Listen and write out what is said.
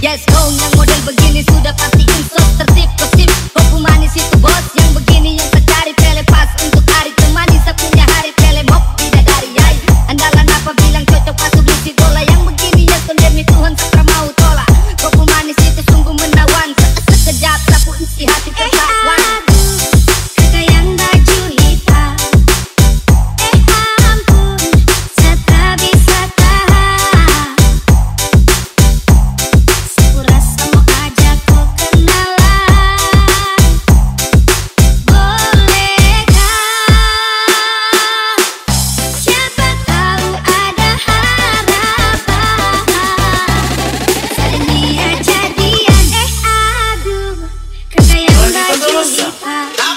Yes, kau yang model begini sudah pasti insert tertib. so.